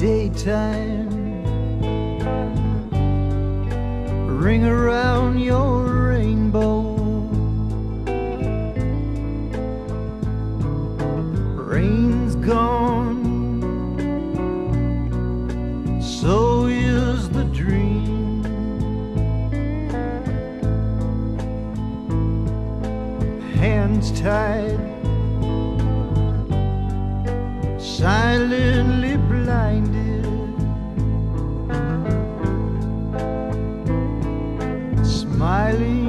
daytime. Ring around your rainbow. Rain's gone, so is the dream. Hands tied, silently blinded. Smiling,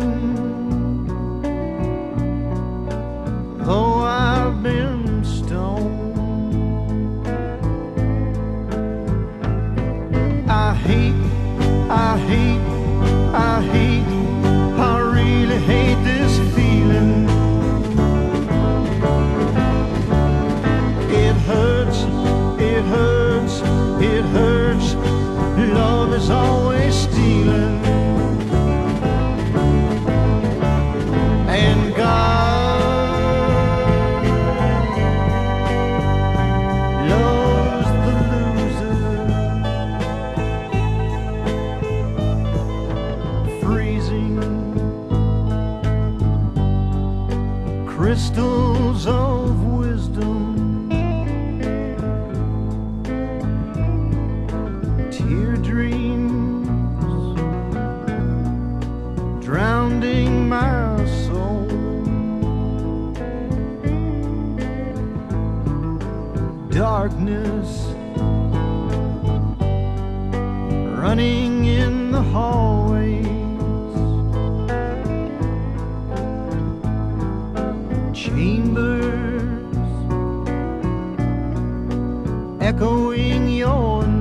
though I've been stoned. I hate, I hate, I hate, crystals of wisdom. Tear dreams drowning my soul. Darkness running in the hallways. Echoing your name.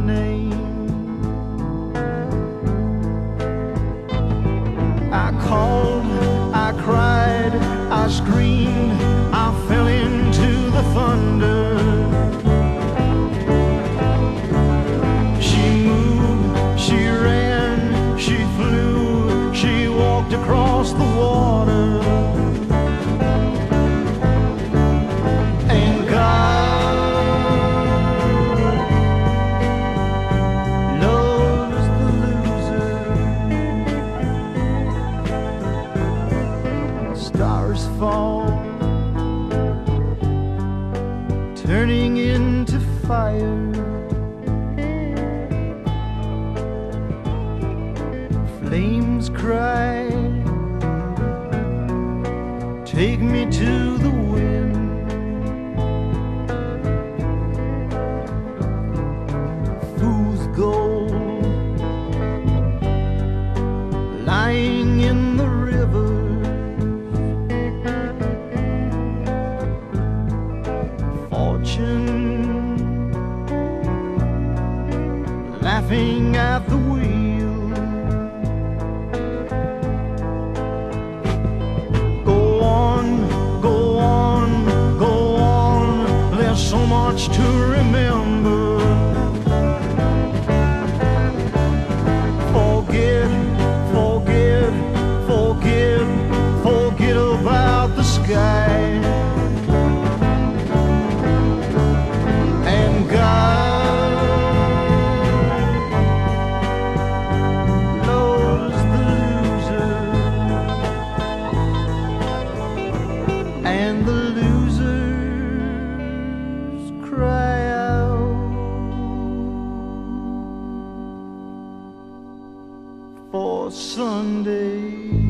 Turning into fire. Flames cry, take me to the at the Sunday.